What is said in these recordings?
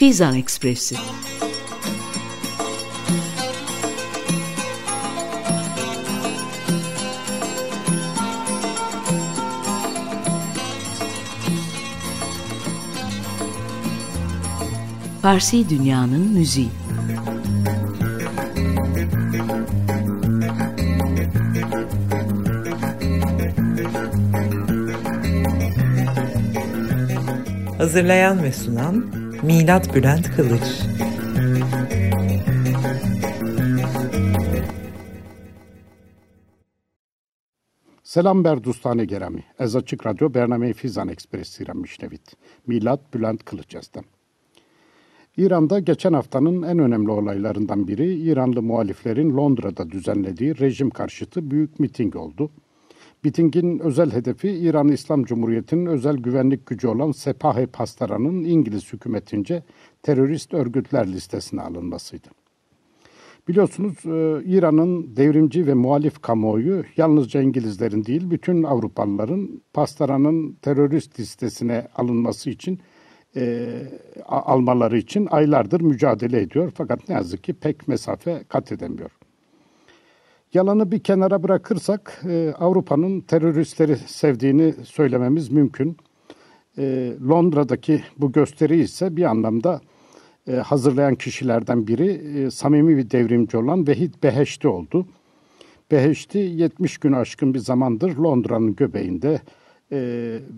Fizan Ekspresi. Farsi Dünya'nın Müziği Hazırlayan ve sunan Milat Bülent Kılıç Selam berdustane gerami. Ez açık radyo Bername Fizan Ekspresi Mişnevit. Milat Bülent Kılıç yazdım. İran'da geçen haftanın en önemli olaylarından biri İranlı muhaliflerin Londra'da düzenlediği rejim karşıtı büyük miting oldu. Mitingin özel hedefi İran İslam Cumhuriyeti'nin özel güvenlik gücü olan Sepahe Pastara'nın İngiliz hükümetince terörist örgütler listesine alınmasıydı. Biliyorsunuz e, İran'ın devrimci ve muhalif kamuoyu yalnızca İngilizlerin değil bütün Avrupalıların Pastara'nın terörist listesine alınması için e, almaları için aylardır mücadele ediyor. Fakat ne yazık ki pek mesafe kat edemiyor. Yalanı bir kenara bırakırsak e, Avrupa'nın teröristleri sevdiğini söylememiz mümkün. E, Londra'daki bu gösteri ise bir anlamda e, hazırlayan kişilerden biri samimi bir devrimci olan Vehit Beheşti oldu. Beheşti 70 gün aşkın bir zamandır Londra'nın göbeğinde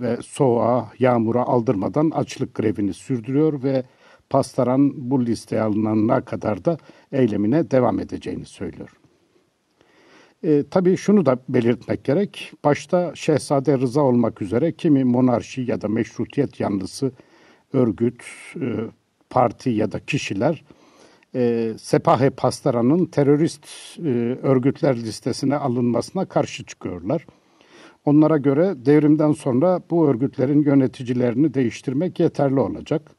ve soğuğa, yağmura aldırmadan açlık grevini sürdürüyor ve Pastaran bu listeye alınana kadar da eylemine devam edeceğini söylüyor. E, tabii şunu da belirtmek gerek. Başta Şehzade Rıza olmak üzere kimi monarşi ya da meşrutiyet yanlısı örgüt, e, parti ya da kişiler e, Sepahe Pastara'nın terörist e, örgütler listesine alınmasına karşı çıkıyorlar. Onlara göre devrimden sonra bu örgütlerin yöneticilerini değiştirmek yeterli olacak.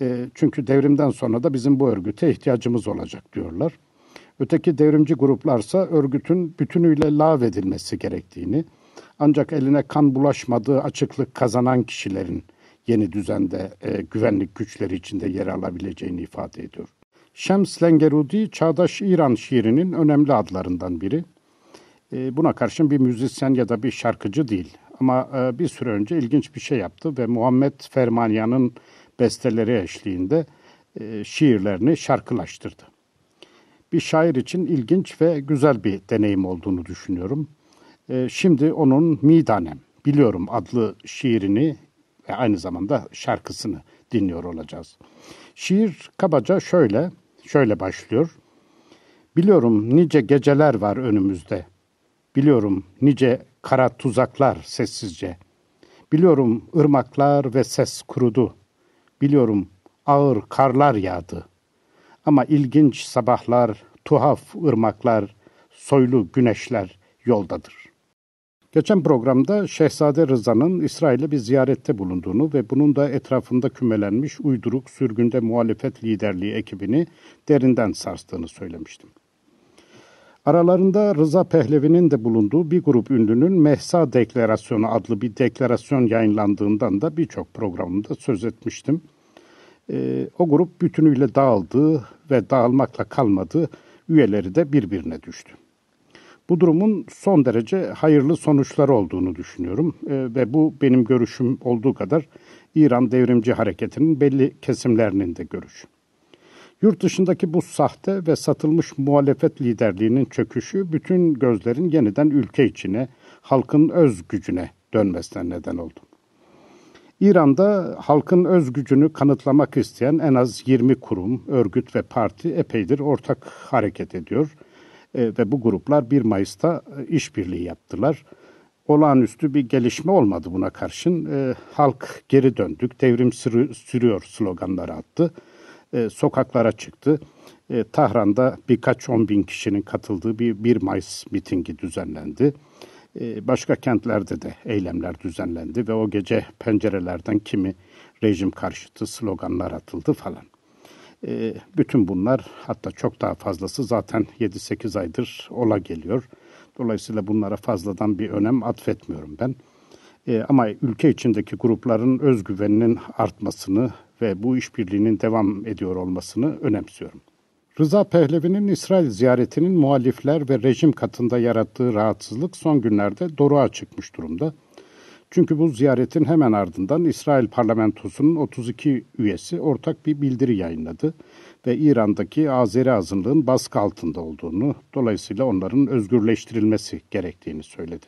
E, çünkü devrimden sonra da bizim bu örgüte ihtiyacımız olacak diyorlar. Öteki devrimci gruplarsa örgütün bütünüyle lağvedilmesi gerektiğini, ancak eline kan bulaşmadığı açıklık kazanan kişilerin yeni düzende e, güvenlik güçleri içinde yer alabileceğini ifade ediyor. Şems Lengerudi, çağdaş İran şiirinin önemli adlarından biri. E, buna karşın bir müzisyen ya da bir şarkıcı değil. Ama e, bir süre önce ilginç bir şey yaptı ve Muhammed Fermanyan'ın besteleri eşliğinde e, şiirlerini şarkılaştırdı. Bir şair için ilginç ve güzel bir deneyim olduğunu düşünüyorum. E, şimdi onun Midanem, Biliyorum adlı şiirini ve aynı zamanda şarkısını dinliyor olacağız. Şiir kabaca şöyle, şöyle başlıyor. Biliyorum nice geceler var önümüzde. Biliyorum nice kara tuzaklar sessizce. Biliyorum ırmaklar ve ses kurudu. Biliyorum ağır karlar yağdı. Ama ilginç sabahlar, tuhaf ırmaklar, soylu güneşler yoldadır. Geçen programda Şehzade Rıza'nın İsrail'e bir ziyarette bulunduğunu ve bunun da etrafında kümelenmiş uyduruk sürgünde muhalefet liderliği ekibini derinden sarstığını söylemiştim. Aralarında Rıza Pehlevi'nin de bulunduğu bir grup ünlünün Mehsa Deklarasyonu adlı bir deklarasyon yayınlandığından da birçok programında söz etmiştim. E, o grup bütünüyle dağıldı ve dağılmakla kalmadı, üyeleri de birbirine düştü. Bu durumun son derece hayırlı sonuçları olduğunu düşünüyorum e, ve bu benim görüşüm olduğu kadar İran devrimci hareketinin belli kesimlerinin de görüşü. Yurt dışındaki bu sahte ve satılmış muhalefet liderliğinin çöküşü bütün gözlerin yeniden ülke içine, halkın öz gücüne dönmesine neden oldu. İran'da halkın öz gücünü kanıtlamak isteyen en az 20 kurum, örgüt ve parti epeydir ortak hareket ediyor. E, ve bu gruplar 1 Mayıs'ta e, işbirliği yaptılar. Olağanüstü bir gelişme olmadı buna karşın. E, halk geri döndük, devrim sürü, sürüyor sloganları attı. E, sokaklara çıktı. E, Tahran'da birkaç on bin kişinin katıldığı bir 1 Mayıs mitingi düzenlendi. E, başka kentlerde de eylemler düzenlendi ve o gece pencerelerden kimi rejim karşıtı sloganlar atıldı falan. E, bütün bunlar hatta çok daha fazlası zaten 7-8 aydır ola geliyor. Dolayısıyla bunlara fazladan bir önem atfetmiyorum ben. E, ama ülke içindeki grupların özgüveninin artmasını ve bu işbirliğinin devam ediyor olmasını önemsiyorum. Rıza Pehlevi'nin İsrail ziyaretinin muhalifler ve rejim katında yarattığı rahatsızlık son günlerde doruğa çıkmış durumda. Çünkü bu ziyaretin hemen ardından İsrail parlamentosunun 32 üyesi ortak bir bildiri yayınladı ve İran'daki Azeri azınlığın baskı altında olduğunu, dolayısıyla onların özgürleştirilmesi gerektiğini söyledi.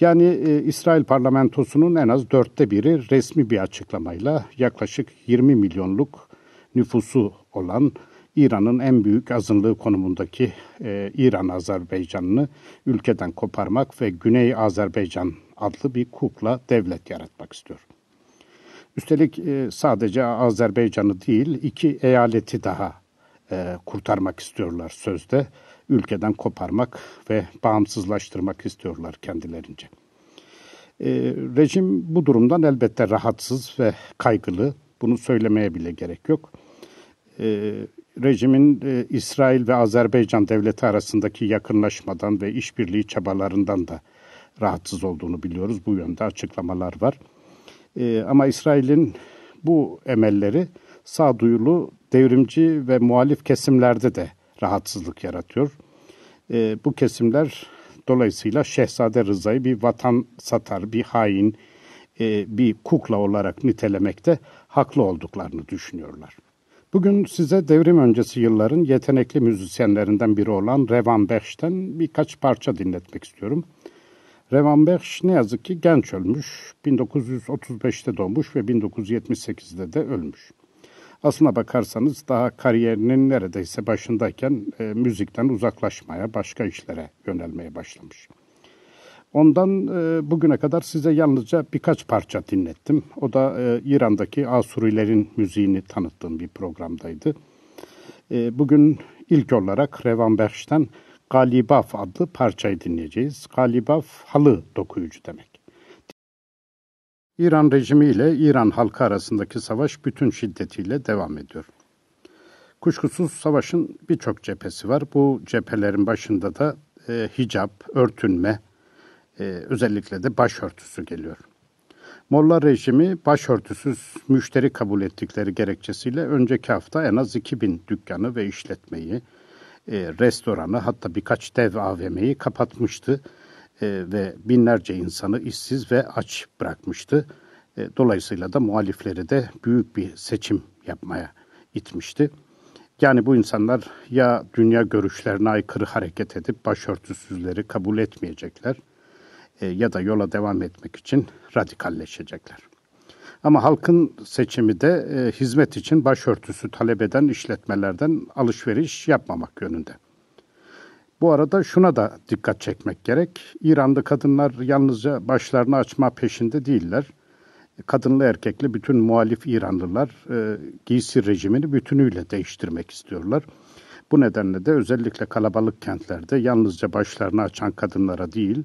Yani e, İsrail parlamentosunun en az dörtte biri resmi bir açıklamayla yaklaşık 20 milyonluk nüfusu olan İran'ın en büyük azınlığı konumundaki e, İran Azerbaycan'ını ülkeden koparmak ve Güney Azerbaycan adlı bir kukla devlet yaratmak istiyor. Üstelik e, sadece Azerbaycan'ı değil iki eyaleti daha e, kurtarmak istiyorlar sözde. Ülkeden koparmak ve bağımsızlaştırmak istiyorlar kendilerince. E, rejim bu durumdan elbette rahatsız ve kaygılı. Bunu söylemeye bile gerek yok. E, rejimin e, İsrail ve Azerbaycan devleti arasındaki yakınlaşmadan ve işbirliği çabalarından da rahatsız olduğunu biliyoruz. Bu yönde açıklamalar var. E, ama İsrail'in bu emelleri sağduyulu, devrimci ve muhalif kesimlerde de rahatsızlık yaratıyor. E, bu kesimler dolayısıyla Şehzade Rıza'yı bir vatan satar, bir hain, e, bir kukla olarak nitelemekte haklı olduklarını düşünüyorlar. Bugün size devrim öncesi yılların yetenekli müzisyenlerinden biri olan Revan Beş'ten birkaç parça dinletmek istiyorum. Revan Beş ne yazık ki genç ölmüş. 1935'te doğmuş ve 1978'de de ölmüş. Aslına bakarsanız daha kariyerinin neredeyse başındayken e, müzikten uzaklaşmaya, başka işlere yönelmeye başlamış. Ondan e, bugüne kadar size yalnızca birkaç parça dinlettim. O da e, İran'daki Asurilerin müziğini tanıttığım bir programdaydı. E, bugün ilk olarak Revan Berş'ten Galibaf adlı parçayı dinleyeceğiz. Galibaf halı dokuyucu demek. İran rejimi ile İran halkı arasındaki savaş bütün şiddetiyle devam ediyor. Kuşkusuz savaşın birçok cephesi var. Bu cephelerin başında da e, hicap, örtünme, e, özellikle de başörtüsü geliyor. Molla rejimi başörtüsüz müşteri kabul ettikleri gerekçesiyle önceki hafta en az 2000 dükkanı ve işletmeyi, e, restoranı hatta birkaç dev AVM'yi kapatmıştı e, ve binlerce insanı işsiz ve aç bırakmıştı. Dolayısıyla da muhalifleri de büyük bir seçim yapmaya itmişti. Yani bu insanlar ya dünya görüşlerine aykırı hareket edip başörtüsüzleri kabul etmeyecekler e, ya da yola devam etmek için radikalleşecekler. Ama halkın seçimi de e, hizmet için başörtüsü talep eden işletmelerden alışveriş yapmamak yönünde. Bu arada şuna da dikkat çekmek gerek. İran'da kadınlar yalnızca başlarını açma peşinde değiller. Kadınlı erkekli bütün muhalif İranlılar e, giysi rejimini bütünüyle değiştirmek istiyorlar. Bu nedenle de özellikle kalabalık kentlerde yalnızca başlarını açan kadınlara değil,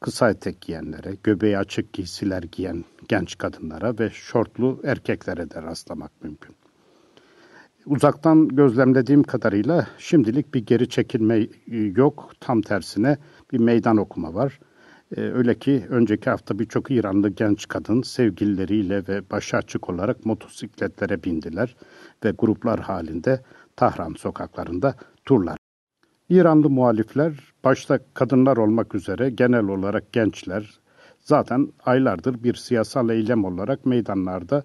kısa etek giyenlere, göbeği açık giysiler giyen genç kadınlara ve şortlu erkeklere de rastlamak mümkün. Uzaktan gözlemlediğim kadarıyla şimdilik bir geri çekilme e, yok. Tam tersine bir meydan okuma var. Ee, öyle ki önceki hafta birçok İranlı genç kadın sevgilileriyle ve başı açık olarak motosikletlere bindiler ve gruplar halinde Tahran sokaklarında turlar. İranlı muhalifler, başta kadınlar olmak üzere genel olarak gençler, zaten aylardır bir siyasal eylem olarak meydanlarda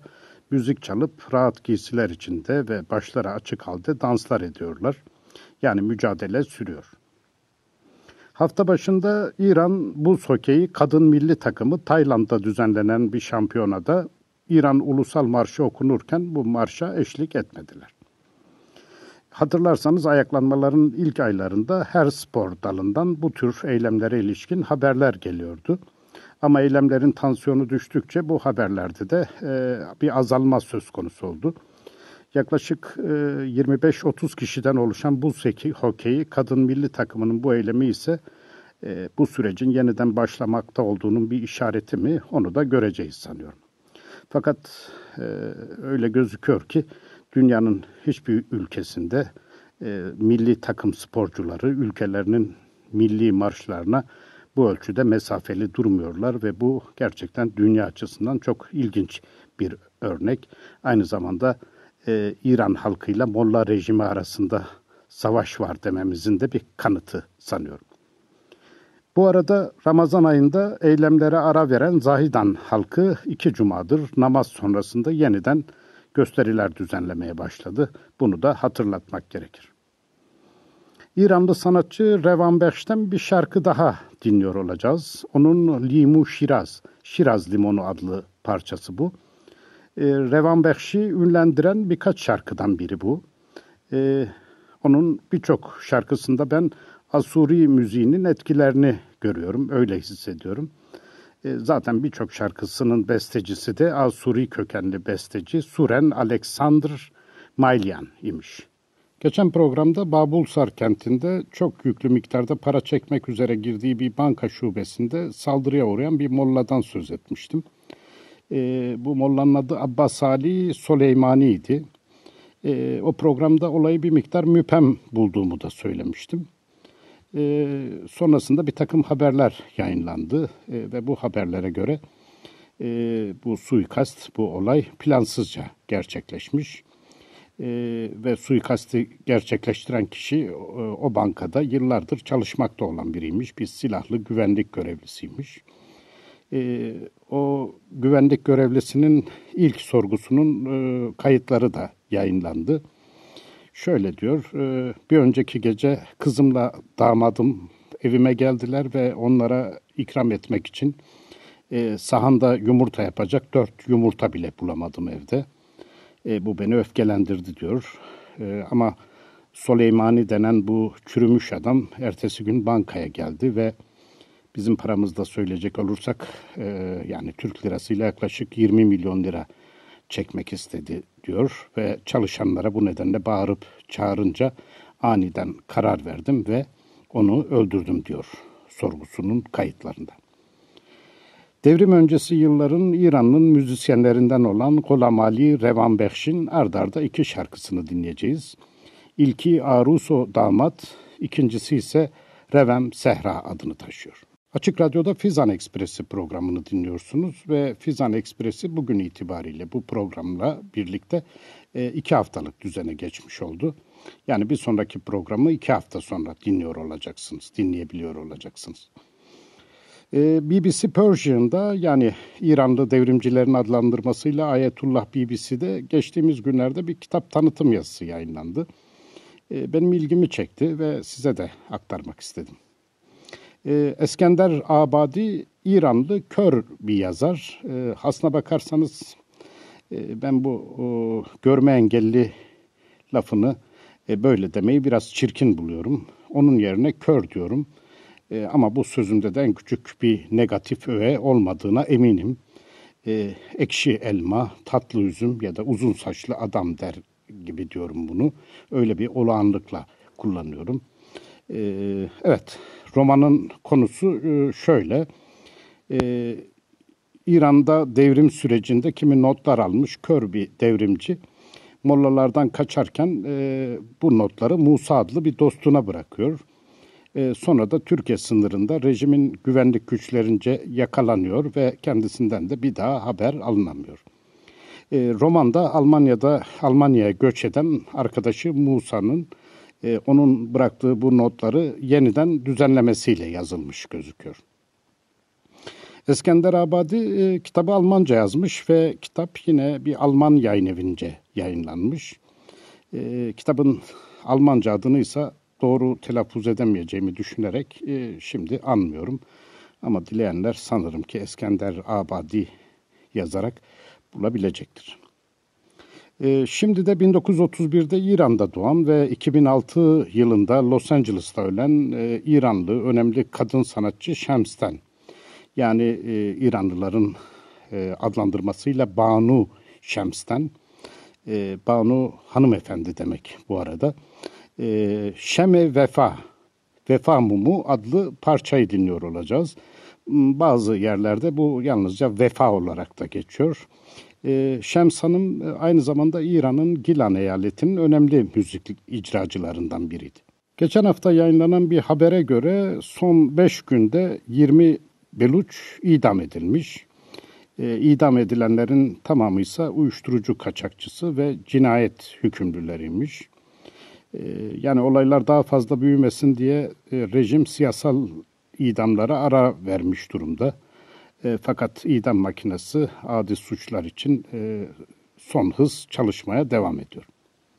müzik çalıp rahat giysiler içinde ve başları açık halde danslar ediyorlar. Yani mücadele sürüyor. Hafta başında İran buz hokeyi kadın milli takımı Tayland'da düzenlenen bir şampiyonada İran Ulusal Marşı okunurken bu marşa eşlik etmediler. Hatırlarsanız ayaklanmaların ilk aylarında her spor dalından bu tür eylemlere ilişkin haberler geliyordu. Ama eylemlerin tansiyonu düştükçe bu haberlerde de e, bir azalma söz konusu oldu. Yaklaşık e, 25-30 kişiden oluşan buz hokeyi kadın milli takımının bu eylemi ise e, bu sürecin yeniden başlamakta olduğunun bir işareti mi onu da göreceğiz sanıyorum. Fakat e, öyle gözüküyor ki dünyanın hiçbir ülkesinde e, milli takım sporcuları ülkelerinin milli marşlarına bu ölçüde mesafeli durmuyorlar ve bu gerçekten dünya açısından çok ilginç bir örnek. Aynı zamanda e, İran halkıyla Molla rejimi arasında savaş var dememizin de bir kanıtı sanıyorum. Bu arada Ramazan ayında eylemlere ara veren Zahidan halkı iki cumadır namaz sonrasında yeniden gösteriler düzenlemeye başladı. Bunu da hatırlatmak gerekir. İranlı sanatçı Revan Beş'ten bir şarkı daha dinliyor olacağız. Onun Limu Şiraz, Şiraz Limonu adlı parçası bu. E, Revan Beş'i ünlendiren birkaç şarkıdan biri bu. E, onun birçok şarkısında ben Asuri müziğinin etkilerini görüyorum, öyle hissediyorum. E, zaten birçok şarkısının bestecisi de Asuri kökenli besteci Suren Alexander Mailyan imiş. Geçen programda Babulsar kentinde çok yüklü miktarda para çekmek üzere girdiği bir banka şubesinde saldırıya uğrayan bir molladan söz etmiştim. E, bu mollanın adı Abbas Ali Soleymani idi. E, o programda olayı bir miktar müpem bulduğumu da söylemiştim. E, sonrasında bir takım haberler yayınlandı e, ve bu haberlere göre e, bu suikast, bu olay plansızca gerçekleşmiş. E, ve suikasti gerçekleştiren kişi e, o bankada yıllardır çalışmakta olan biriymiş. Bir silahlı güvenlik görevlisiymiş. E, o güvenlik görevlisinin ilk sorgusunun e, kayıtları da yayınlandı. Şöyle diyor, e, bir önceki gece kızımla damadım evime geldiler ve onlara ikram etmek için e, sahanda yumurta yapacak dört yumurta bile bulamadım evde. E, bu beni öfkelendirdi diyor. E, ama Soleymani denen bu çürümüş adam ertesi gün bankaya geldi ve bizim paramızda söyleyecek olursak yani Türk lirasıyla yaklaşık 20 milyon lira çekmek istedi diyor ve çalışanlara bu nedenle bağırıp çağırınca aniden karar verdim ve onu öldürdüm diyor sorgusunun kayıtlarında. Devrim öncesi yılların İran'ın müzisyenlerinden olan Golam Ali Revan Bekş'in ardarda iki şarkısını dinleyeceğiz. İlki Aruso Damat, ikincisi ise Revem Sehra adını taşıyor. Açık Radyo'da Fizan Ekspresi programını dinliyorsunuz ve Fizan Ekspresi bugün itibariyle bu programla birlikte e, iki haftalık düzene geçmiş oldu. Yani bir sonraki programı iki hafta sonra dinliyor olacaksınız, dinleyebiliyor olacaksınız. E, BBC Persian'da yani İranlı devrimcilerin adlandırmasıyla Ayetullah BBC'de geçtiğimiz günlerde bir kitap tanıtım yazısı yayınlandı. E, benim ilgimi çekti ve size de aktarmak istedim. E, Eskender Abadi İranlı kör bir yazar. E, aslına bakarsanız e, ben bu o, görme engelli lafını e, böyle demeyi biraz çirkin buluyorum. Onun yerine kör diyorum. E, ama bu sözümde de en küçük bir negatif öğe olmadığına eminim. E, ekşi elma, tatlı üzüm ya da uzun saçlı adam der gibi diyorum bunu. Öyle bir olağanlıkla kullanıyorum. E, evet, romanın konusu e, şöyle. E, İran'da devrim sürecinde kimi notlar almış kör bir devrimci. Mollalardan kaçarken e, bu notları Musa adlı bir dostuna bırakıyor. E, sonra da Türkiye sınırında rejimin güvenlik güçlerince yakalanıyor ve kendisinden de bir daha haber alınamıyor. E, romanda Almanya'da Almanya'ya göç eden arkadaşı Musa'nın e, onun bıraktığı bu notları yeniden düzenlemesiyle yazılmış gözüküyor. Eskender Abadi e, kitabı Almanca yazmış ve kitap yine bir Alman yayın evince yayınlanmış. E, kitabın Almanca adını ise doğru telaffuz edemeyeceğimi düşünerek e, şimdi anmıyorum. Ama dileyenler sanırım ki Eskender Abadi yazarak bulabilecektir. E, şimdi de 1931'de İran'da doğan ve 2006 yılında Los Angeles'ta ölen e, İranlı önemli kadın sanatçı Şems'ten yani e, İranlıların e, adlandırmasıyla Banu Şems'ten Banu hanımefendi demek bu arada Şeme Vefa, Vefa Mumu adlı parçayı dinliyor olacağız. Hmm, bazı yerlerde bu yalnızca Vefa olarak da geçiyor. E, Şems Hanım e, aynı zamanda İran'ın Gilan eyaletinin önemli müzik icracılarından biriydi. Geçen hafta yayınlanan bir habere göre son 5 günde 20 Beluç idam edilmiş. E, idam edilenlerin tamamı ise uyuşturucu kaçakçısı ve cinayet hükümlüleriymiş. E, yani olaylar daha fazla büyümesin diye e, rejim siyasal idamlara ara vermiş durumda. E, fakat idam makinesi adi suçlar için e, son hız çalışmaya devam ediyor.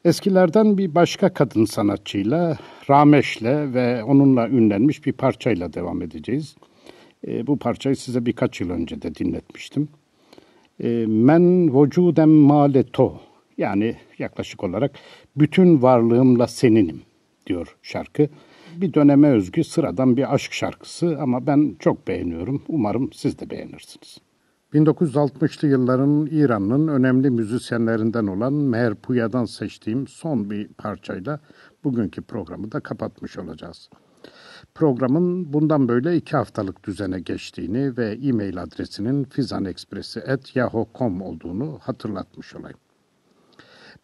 Eskilerden bir başka kadın sanatçıyla, Rameş'le ve onunla ünlenmiş bir parçayla devam edeceğiz. E, bu parçayı size birkaç yıl önce de dinletmiştim. Men vücudem maleto yani yaklaşık olarak bütün varlığımla seninim diyor şarkı. Bir döneme özgü sıradan bir aşk şarkısı ama ben çok beğeniyorum. Umarım siz de beğenirsiniz. 1960'lı yılların İran'ın önemli müzisyenlerinden olan Meher Puya'dan seçtiğim son bir parçayla bugünkü programı da kapatmış olacağız. Programın bundan böyle iki haftalık düzene geçtiğini ve e-mail adresinin fizanekspresi.yahoo.com olduğunu hatırlatmış olayım.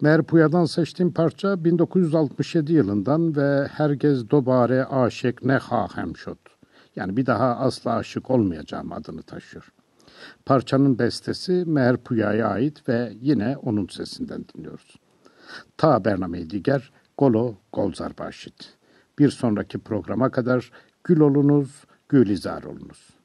Meher Puya'dan seçtiğim parça 1967 yılından ve Herkes Dobare Aşık Ne Hemşot. Yani bir daha asla aşık olmayacağım adını taşıyor. Parçanın bestesi Meher Puya'ya ait ve yine onun sesinden dinliyoruz. Ta Bername Diger, Golo Golzar Başit. Bir sonraki programa kadar gül olunuz, gülizar olunuz.